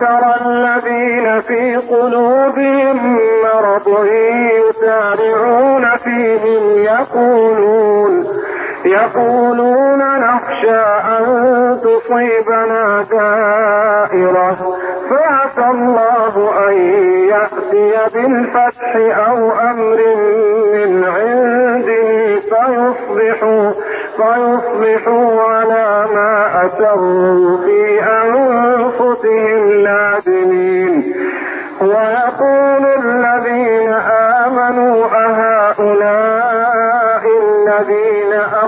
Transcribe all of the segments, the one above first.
فترى الذين في قلوبهم مرض يسارعون فيهم يقولون يقولون نخشى أن تصيبنا دائرة فعسى الله أن يأتي بالفتح أو أمر من عنده فيصبحوا فيصبحوا على ما أسروا في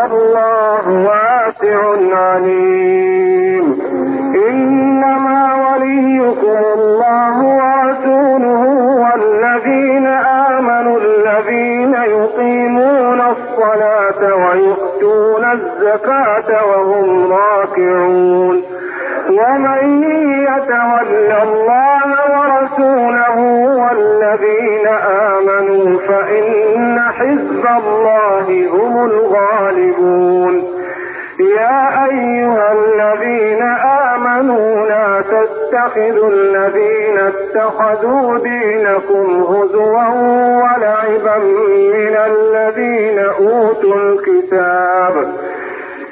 والله واسع عليم. إنما وليكم الله ورسوله والذين آمنوا الذين يقيمون الصلاة ويؤتون الزكاة وهم راكعون. ومن يتول الله ورسوله والذين آمنوا فإن حزب الله هم الغالبون. يا أيها الذين آمنوا لا تتخذوا الذين اتخذوا دينكم هزوا ولعبا من الذين أوتوا الكتاب.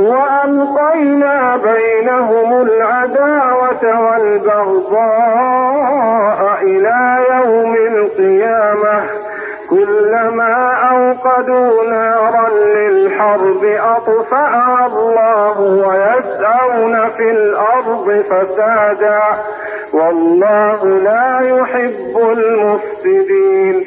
وألقينا بينهم العداوة والبغضاء إلى يوم القيامة. كلما أوقدوا نارا للحرب أطفأها الله ويسعون في الأرض فسادا. والله لا يحب المفسدين.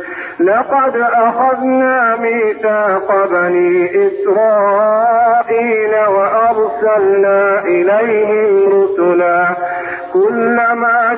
لقد أخذنا ميثاق بني إسرائيل وأرسلنا إليهم رسلا كلما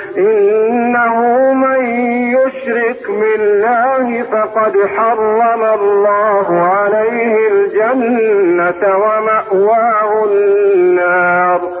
إنه من يشرك بالله فقد حرم الله عليه الجنة ومأواه النار.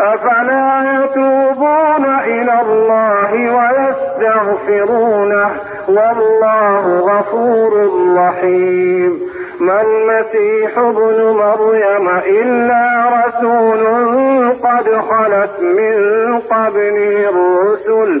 أفلا يتوبون إلى الله ويستغفرونه والله غفور رحيم. ما المسيح ابن مريم إلا رسول قد خلت من قبله الرسل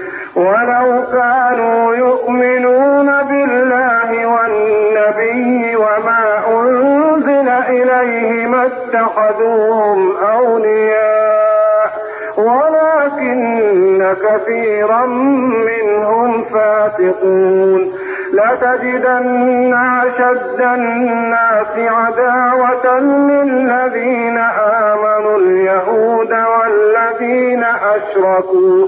ولو كانوا يؤمنون بالله والنبي وما أنزل إليه ما اتخذوهم أولياء ولكن كثيرا منهم فاسقون. لتجدن أشد الناس عداوة للذين آمنوا اليهود والذين أشركوا.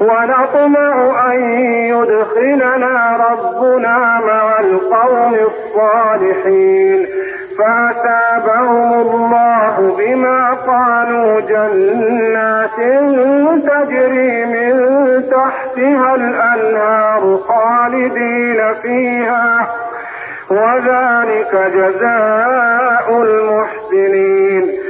ونطمع أن يدخلنا ربنا مع القوم الصالحين. فأتابهم الله بما قالوا جنات تجري من تحتها الأنهار خالدين فيها. وذلك جزاء المحسنين.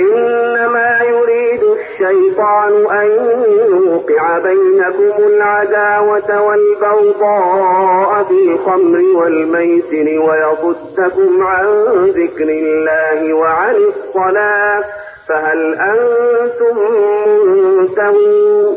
إنما يريد الشيطان أن يوقع بينكم العداوة والبغضاء في الخمر والميسر ويصدكم عن ذكر الله وعن الصلاة فهل أنتم منتهون؟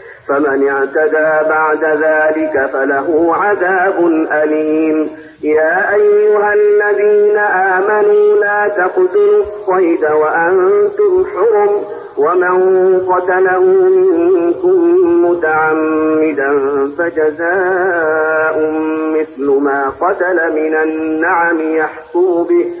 فمن اعتدى بعد ذلك فله عذاب أليم. يا أيها الذين آمنوا لا تقتلوا الصيد وأنتم حرم ومن قتله منكم متعمدا فجزاء مثل ما قتل من النعم يحكم به.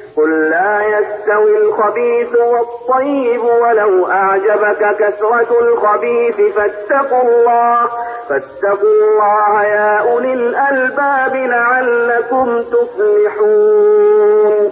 قل لا يستوي الخبيث والطيب ولو أعجبك كثرة الخبيث فاتقوا الله فاتقوا الله يا أولي الألباب لعلكم تفلحون.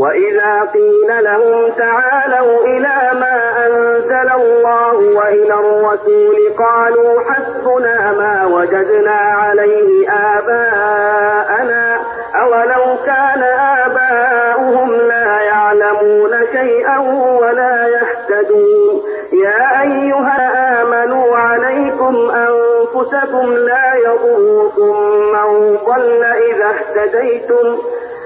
وإذا قيل لهم تعالوا إلى ما أنزل الله وإلى الرسول قالوا حسبنا ما وجدنا عليه آباءنا أولو كان آباؤهم لا يعلمون شيئا ولا يهتدون. يا أيها آمنوا عليكم أنفسكم لا يضركم من ضل إذا اهتديتم.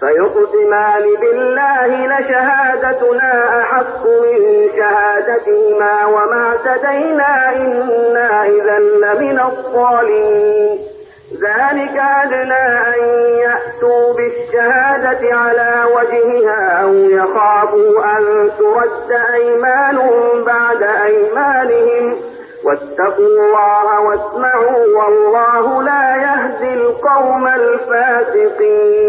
فيقسمان بالله لشهادتنا أحق من شهادتهما وما اعتدينا إنا إذا لمن الظالمين. ذلك أدنى أن يأتوا بالشهادة على وجهها أو يخافوا أن ترد أيمان بعد أيمانهم. واتقوا الله واسمعوا والله لا يهدي القوم الفاسقين.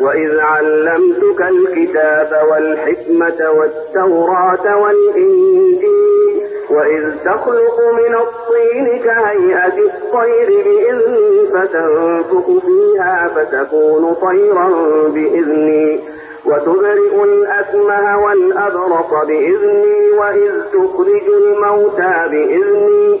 وإذ علمتك الكتاب والحكمة والتوراة والإنجيل وإذ تخلق من الطين كهيئة الطير بإذني فتنفخ فيها فتكون طيرا بإذني وتبرئ الأكمه والأبرص بإذني وإذ تخرج الموتى بإذني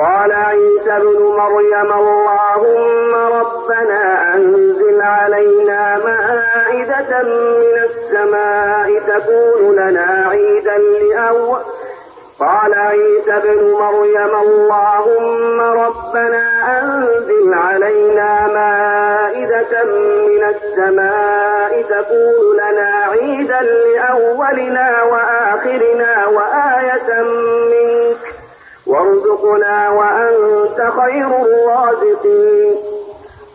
قال عيسى ابن مريم اللهم ربنا أنزل علينا مائدة من السماء تكون لنا عيدا لأول قال عيسى ابن مريم اللهم ربنا أنزل علينا مائدة من السماء تكون لنا عيدا لأولنا وآخرنا وآية منك. وارزقنا وأنت خير الرازقين.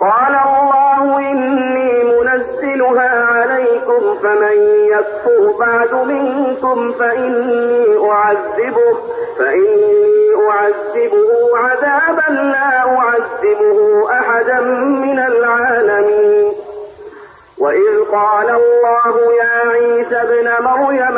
قال الله إني منزلها عليكم فمن يكفر بعد منكم فإني أعذبه فإني أعذبه عذابا لا أعذبه أحدا من العالمين. وإذ قال الله يا عيسى ابن مريم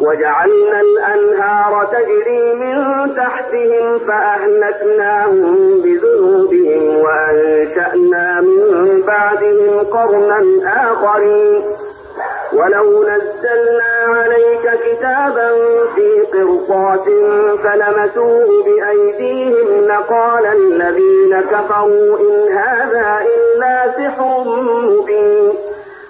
وجعلنا الأنهار تجري من تحتهم فأهلكناهم بذنوبهم وأنشأنا من بعدهم قرنا آخرين. ولو نزلنا عليك كتابا في قرطاس فلمسوه بأيديهم لقال الذين كفروا إن هذا إلا سحر مبين.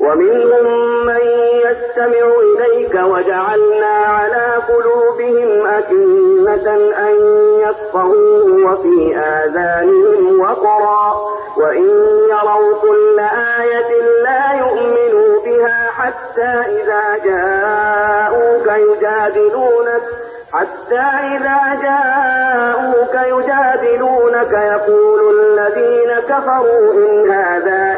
ومنهم من يستمع إليك وجعلنا على قلوبهم أكنة أن يفقهوه وفي آذانهم وقرا. وإن يروا كل آية لا يؤمنوا بها حتى إذا جاءوك يجادلونك حتى إذا جاءوك يجادلونك يقول الذين كفروا إن هذا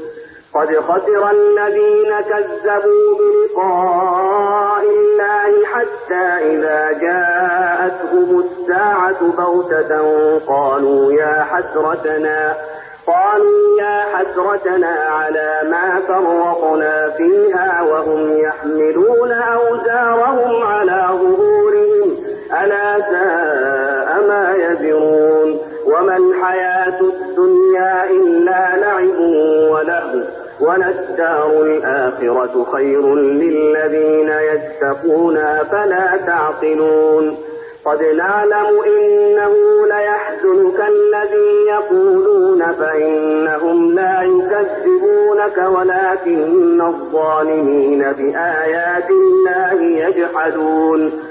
قد خسر الذين كذبوا بلقاء الله حتى إذا جاءتهم الساعة بغتة قالوا يا حسرتنا قالوا يا حسرتنا على ما فرطنا فيها وهم وللدار الآخرة خير للذين يتقون فلا تعقلون. قد نعلم إنه ليحزنك الذي يقولون فإنهم لا يكذبونك ولكن الظالمين بآيات الله يجحدون.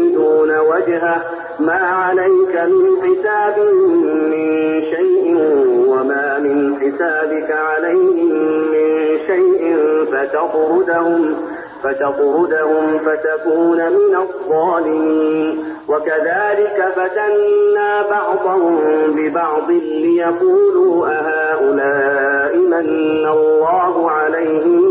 يريدون وجهه ما عليك من حساب من شيء وما من حسابك عليهم من شيء فتطردهم فتطردهم فتكون من الظالمين. وكذلك فتنا بعضهم ببعض ليقولوا أهؤلاء من الله عليهم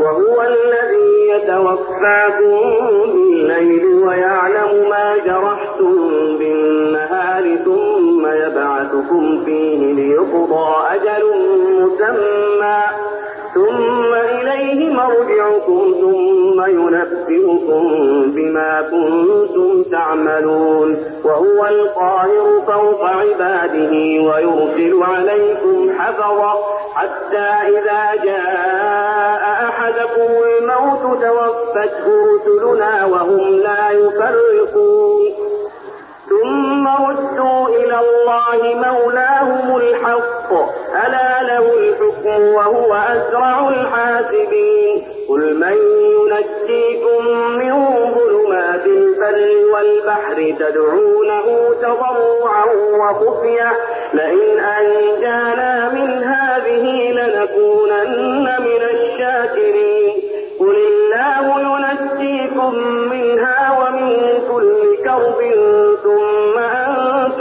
وهو الذي يتوفاكم بالليل ويعلم ما جرحتم بالنهار ثم يبعثكم فيه ليقضى أجل مسمى ثم إليه مرجعكم ثم ينبئكم بما كنتم تعملون وهو القاهر فوق عباده ويرسل عليكم حفظا حتى إذا جاء أحدكم الموت توفته رسلنا وهم لا يفرقون ثم ردوا إلى الله مولاهم الحق. ألا له الحكم وهو أسرع الحاسبين. قل من ينجيكم من ظلمات البر والبحر تدعونه تضرعا وخفية. لئن أنجانا من هذه لنكونن من الشاكرين. قل الله ينجيكم منها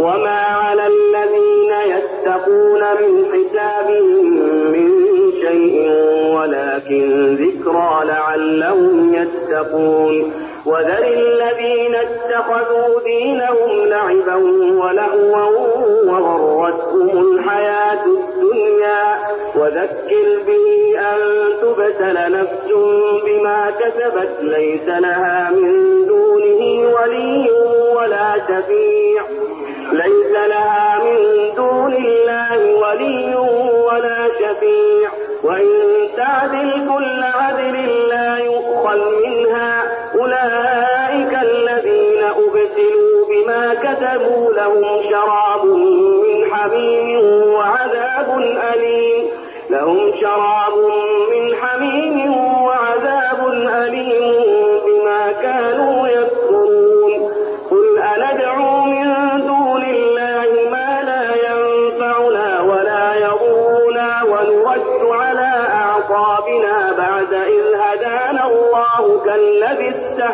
وما على الذين يتقون من حسابهم من شيء ولكن ذكرى لعلهم يتقون وذر الذين اتخذوا دينهم لعبا ولهوا وغرتهم الحياة الدنيا وذكر به أن تبتل نفس بما كسبت ليس لها من دونه ولي ولا شفيع ليس لها من دون الله ولي ولا شفيع. وإن تعدل كل عدل لا يؤخذ منها. أولئك الذين أبسلوا بما كتبوا لهم شراب من حميم وعذاب أليم. لهم شراب من حميم وعذاب أليم.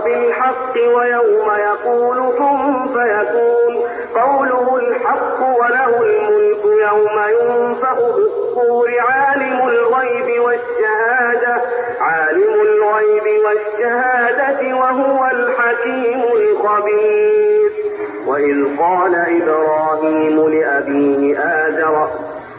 بالحق ويوم يقول كن فيكون. قوله الحق وله الملك يوم ينفخ بالصور عالم الغيب والشهادة. عالم الغيب والشهادة وهو الحكيم الخبير. وإذ قال إبراهيم لأبيه آزر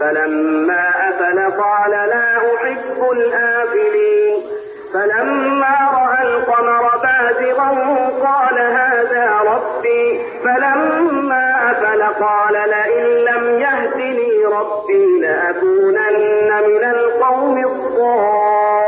فلما أفل قال لا أحب الآفلين. فلما رأى القمر بازغا قال هذا ربي. فلما أفل قال لئن لم يهدني ربي لأكونن من القوم الضالين.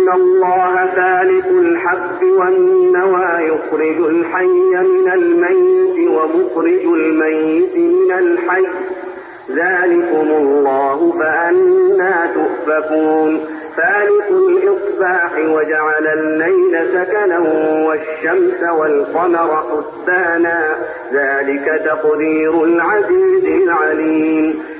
إن الله فالق الحب والنوى يخرج الحي من الميت ومخرج الميت من الحي. ذلكم الله فأنا تؤفكون. فالق الإصباح وجعل الليل سكنا والشمس والقمر حسبانا. ذلك تقدير العزيز العليم.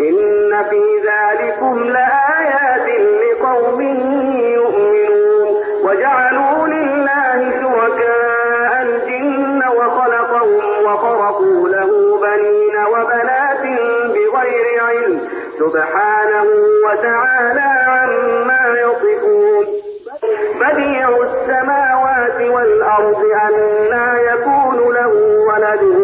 إن في ذلكم لآيات لقوم يؤمنون. وجعلوا لله شركاء الجن وخلقهم وخرقوا له بنين وبنات بغير علم. سبحانه وتعالى عما يصفون. بديع السماوات والأرض أنا يكون له ولد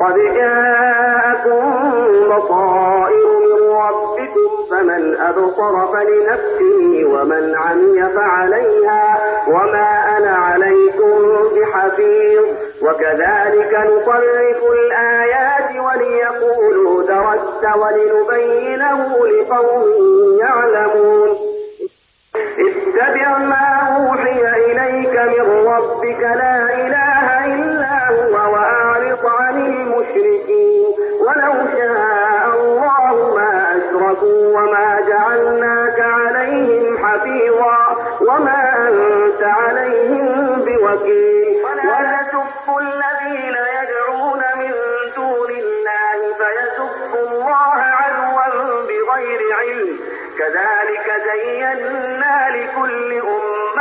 قد جاءكم بصائر من ربكم فمن أبصر فلنفسه ومن عمي فعليها وما أنا عليكم بحفيظ وكذلك نصرف الآيات وليقولوا درست ولنبينه لقوم يعلمون اتبع ما أوحي إليك من ربك لا إله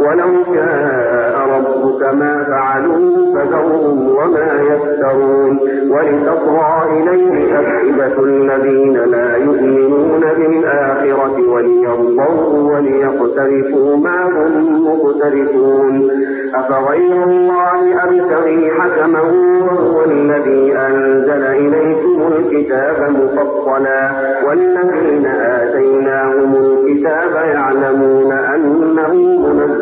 ولو شاء ربك ما فعلوا فذرهم وما يفترون ولتصغى إليه أفئدة الذين لا يؤمنون بالآخرة وليرضوا وليقترفوا ما هم مقترفون أفغير الله أبتغي حكما وهو الذي أنزل إليكم الكتاب مفصلا والذين آتيناهم الكتاب يعلمون أنه منزل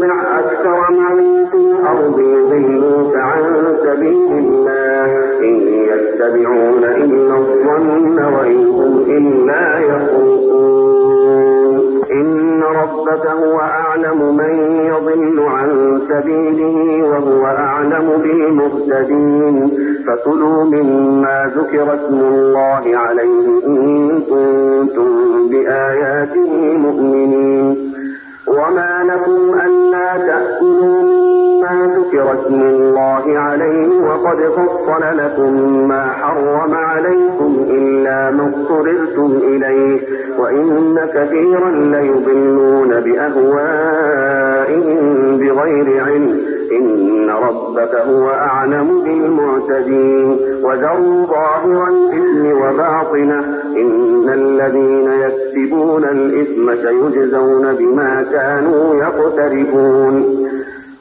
تطع أكثر من في الأرض يضلوك عن سبيل الله. إن يتبعون إلا الظن وإن هم إلا يخرصون إن ربك هو أعلم من يضل عن سبيله وهو أعلم بالمهتدين. فكلوا مما ذكر اسم الله عليه إن كنتم بآياته مؤمنين. وما لكم ألا تأكلوا ذكر اسم الله عليه وقد فصل لكم ما حرم عليكم إلا ما اضطررتم إليه وإن كثيرا ليضلون بأهوائهم بغير علم. إن ربك هو أعلم بالمعتدين. وذروا ظاهر الإثم وباطنه. إن الذين يكسبون الإثم سيجزون بما كانوا يقترفون.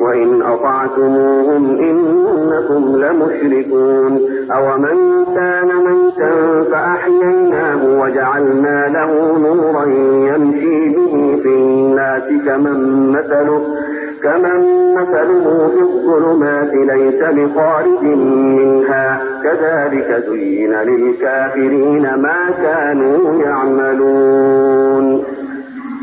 وإن أطعتموهم إنكم لمشركون. أومن كان ميتا فأحييناه وجعلنا له نورا يمشي به في الناس كمن مثله كمن مثله في الظلمات ليس بخارج منها. كذلك زين للكافرين ما كانوا يعملون.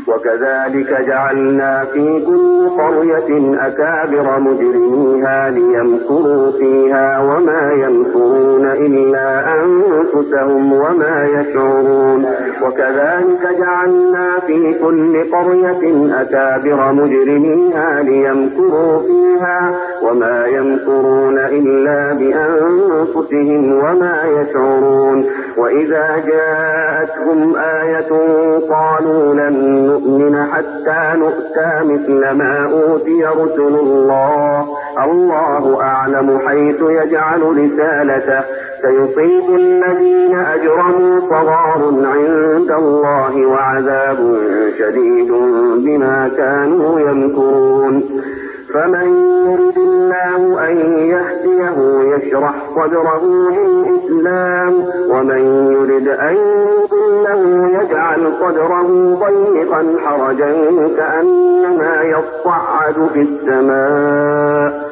وكذلك جعلنا في كل قرية أكابر مجرميها ليمكروا فيها وما يمكرون إلا أنفسهم وما يشعرون. وكذلك جعلنا في كل قرية أكابر مجرميها ليمكروا فيها وما يمكرون إلا بأنفسهم وما يشعرون. وإذا جاءتهم آية قالوا لن نؤمن حتى نؤتى مثل ما أوتي رسل الله. الله أعلم حيث يجعل رسالته. سيصيب الذين أجرموا صغار عند الله وعذاب شديد بما كانوا يمكرون. فمن يرد الله أن يهديه يشرح صدره للإسلام ومن يرد أن يضله يجعل صدره ضيقا حرجا كأنما يصعد في السماء.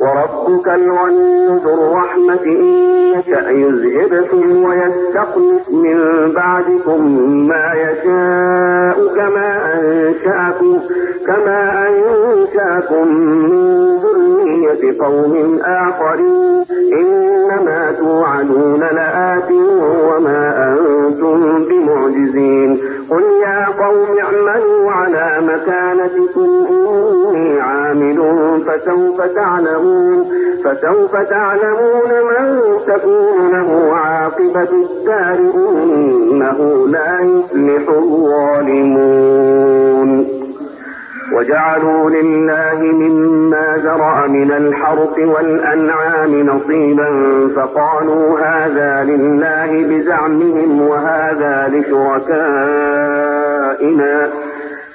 وربك الغني ذو الرحمة إن يشأ يذهبكم ويستخلف من بعدكم ما يشاء كما أنشأكم كما أنشأكم من ذرية قوم آخرين. إنما توعدون لآت وما أنتم بمعجزين. قل يا قوم اعملوا على مكانتكم إني عامل فسوف تعلمون فسوف تعلمون من تكون له عاقبة الدار إنه لا يفلح الظالمون. وجعلوا لله مما ذرأ من الحرث والأنعام نصيبا فقالوا هذا لله بزعمهم وهذا لشركائنا.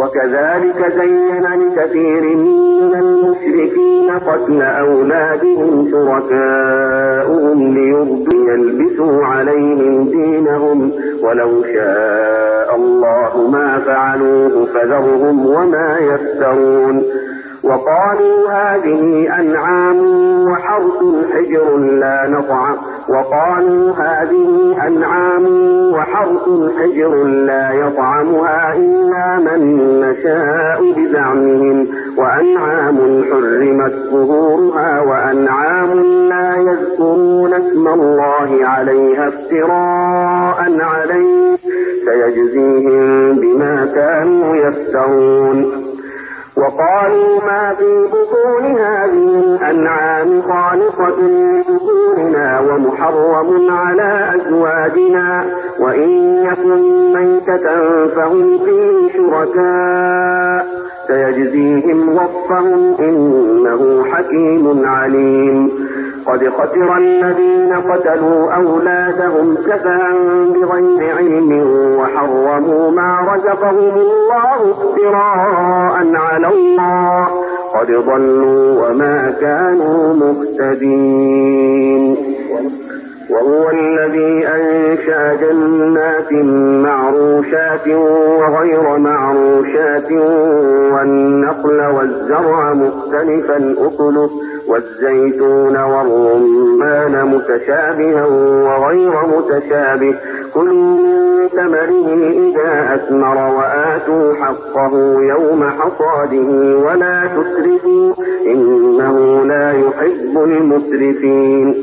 وكذلك زين لكثير من المشركين قتل أولادهم شركاؤهم ليرضي يلبسوا عليهم دينهم. ولو شاء الله ما فعلوه فذرهم وما يفترون. وقالوا هذه أنعام وحرث حجر لا نطعم وقالوا هذه أنعام وحرث حجر لا يطعمها إلا من نشاء بزعمهم. وأنعام حرمت ظهورها وأنعام لا يذكرون اسم الله عليها افتراء عليه. سيجزيهم بما كانوا يفترون. وقالوا ما في بطون هذه الأنعام خالقة لذكورنا ومحرم على أزواجنا وإن يكن ميتة فهم فيه شركاء سيجزيهم وصفهم إنه حكيم عليم قد خسر الذين قتلوا أولادهم سفها بغير علم وحرموا ما رزقهم الله افتراء على الله. قد ضلوا وما كانوا مهتدين. وهو الذي أنشأ جنات معروشات وغير معروشات والنخل والزرع مختلفا أكله. والزيتون والرمان متشابها وغير متشابه. كلوا من ثمره إذا أثمر وآتوا حقه يوم حصاده ولا تسرفوا إنه لا يحب المسرفين.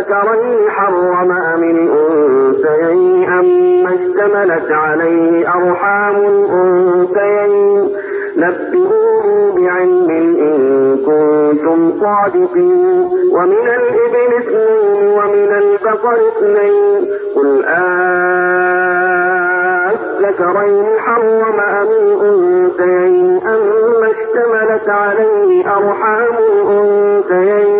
الذكرين حرم أم الأنثيين أما اشتملت عليه أرحام الأنثيين. نبئوني بعلم إن كنتم صادقين. ومن الإبل اثنين ومن البقر اثنين. قل الذكرين حرم أم الأنثيين أما اشتملت عليه أرحام الأنثيين.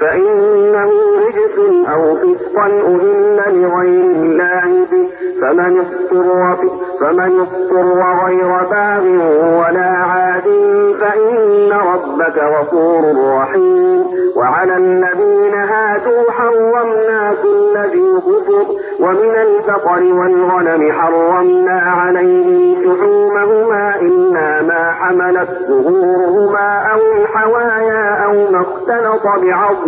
فإنه رجس أو فسقا أهل لغير الله به فمن اضطر فمن اضطر غير باغ ولا عاد فإن ربك غفور رحيم. وعلى الذين هادوا حرمنا كل ذي ظفر ومن البقر والغنم حرمنا عليهم شحومهما إلا ما حملت ظهورهما أو الحوايا أو ما اختلط بعظم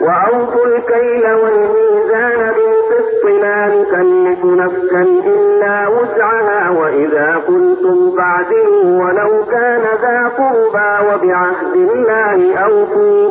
وأوفوا الكيل والميزان بالقسط لا نكلف نفسا إلا وسعها وإذا قلتم فاعدلوا ولو كان ذا قربى وبعهد الله أوفوا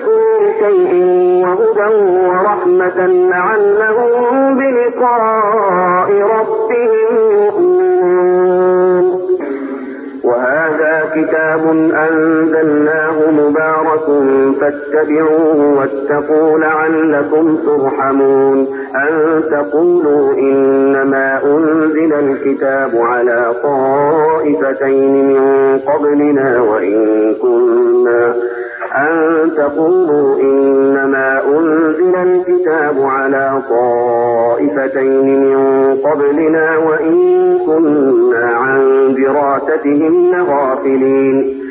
شيء وهدى ورحمة لعلهم بلقاء ربهم وهذا كتاب أنزلناه مبارك فاتبعوه واتقوا لعلكم ترحمون. أن تقولوا إنما أنزل الكتاب على طائفتين من قبلنا وإن كنا. أن تقولوا إنما أنزل الكتاب على طائفتين من قبلنا وإن كنا عن دراستهم لغافلين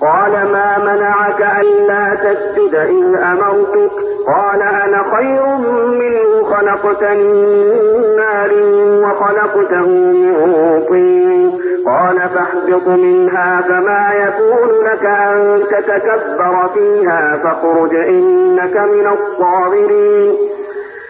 قال ما منعك ألا تسجد إذ أمرتك؟ قال أنا خير منه خلقتني من نار وخلقته من طين. قال فاهبط منها فما يكون لك أن تتكبر فيها فاخرج إنك من الصاغرين.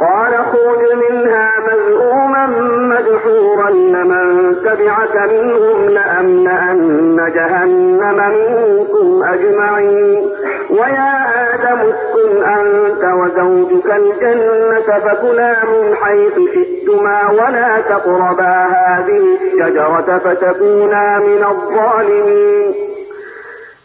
قال اخرج منها مذءوما مدحورا لمن تبعك منهم لأملأن جهنم منكم أجمعين. ويا آدم اسكن أنت وزوجك الجنة فكلا من حيث شئتما ولا تقربا هذه الشجرة فتكونا من الظالمين.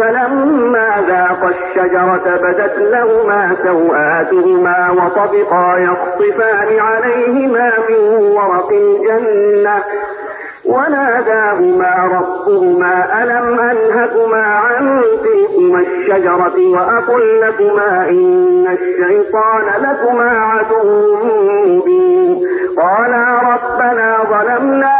فلما ذاقا الشجرة بدت لهما سوآتهما وطبقا يخصفان عليهما من ورق الجنة. وناداهما ربهما ألم أنهكما عن تلكما الشجرة وأقل لكما إن الشيطان لكما عدو مبين. قالا ربنا ظلمنا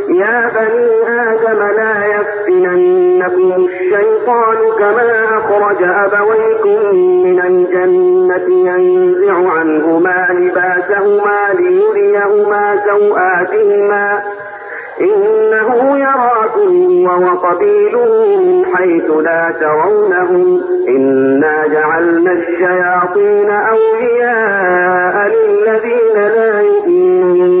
يا بني آدم لا يفتننكم الشيطان كما أخرج أبويكم من الجنة ينزع عنهما لباسهما ليريهما سوآتهما. إنه يراكم وقبيله من حيث لا ترونهم. إنا جعلنا الشياطين أولياء للذين لا يؤمنون.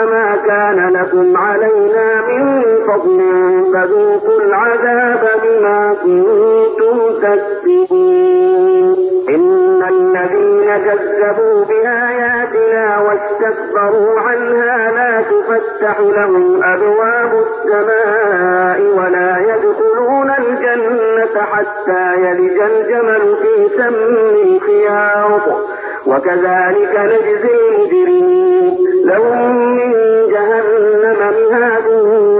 فما كان لكم علينا من فضل فذوقوا العذاب بما كنتم تكسبون إن الذين كذبوا بآياتنا واستكبروا عنها لا تفتح لهم أبواب السماء ولا يدخلون الجنة حتى يلج الجمل في سم الخياط. وكذلك نجزي المجرمين لهم من جهنم مهاد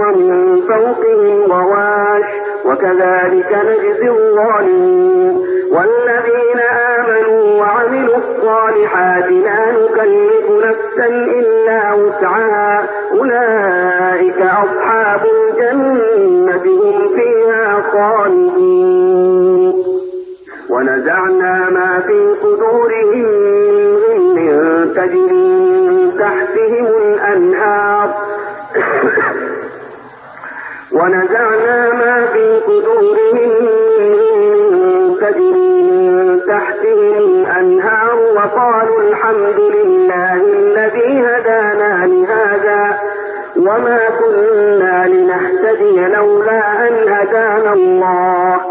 ومن فوقهم غواش وكذلك نجزي الظالمين. والذين آمنوا وعملوا الصالحات لا نكلف نفسا إلا وسعها. أولئك أصحاب الجنة هم فيها خالدون. ونزعنا ما في صدورهم من تجري تحتهم الأنهار. ونزعنا ما في صدورهم من تجري من تحتهم الأنهار وقالوا الحمد لله الذي هدانا وما كنا لنهتدي لولا أن هدانا الله.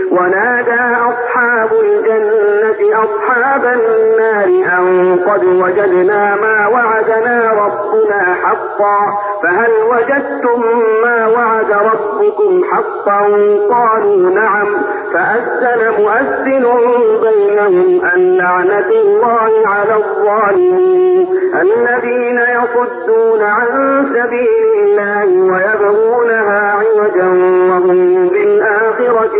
ونادى أصحاب الجنة أصحاب النار أن قد وجدنا ما وعدنا ربنا حقا فهل وجدتم ما وعد ربكم حقا؟ قالوا نعم. فأذن مؤذن بينهم أن لعنة الله على الظالمين الذين يصدون عن سبيل الله ويبغونها عوجا وهم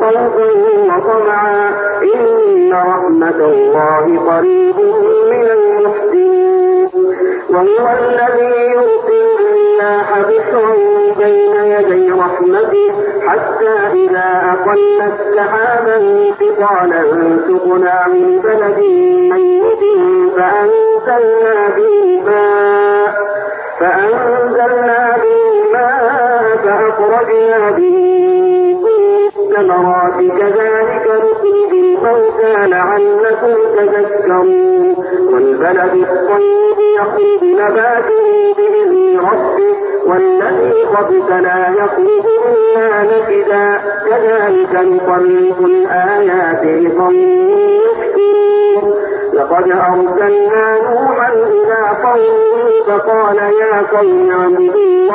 خوفا وطمعا إن رحمة الله قريب من المحسنين وهو الذي يرسل الرياح بشرا بين يدي رحمته حتى إذا أقلت سحابا ثقالا سقناه لبلد ميت فأنزلنا به ماء فأنزلنا به ماء فأخرجنا به الثمرات كذلك نخرج الموتى لعلكم تذكرون. والبلد الطيب يخرج نباته بإذن ربه والذي خبث لا يخرج إلا نكدا. كذلك نصرف الآيات لقوم لقد أرسلنا نوحا إلى قومه فقال يا قوم اعبدوا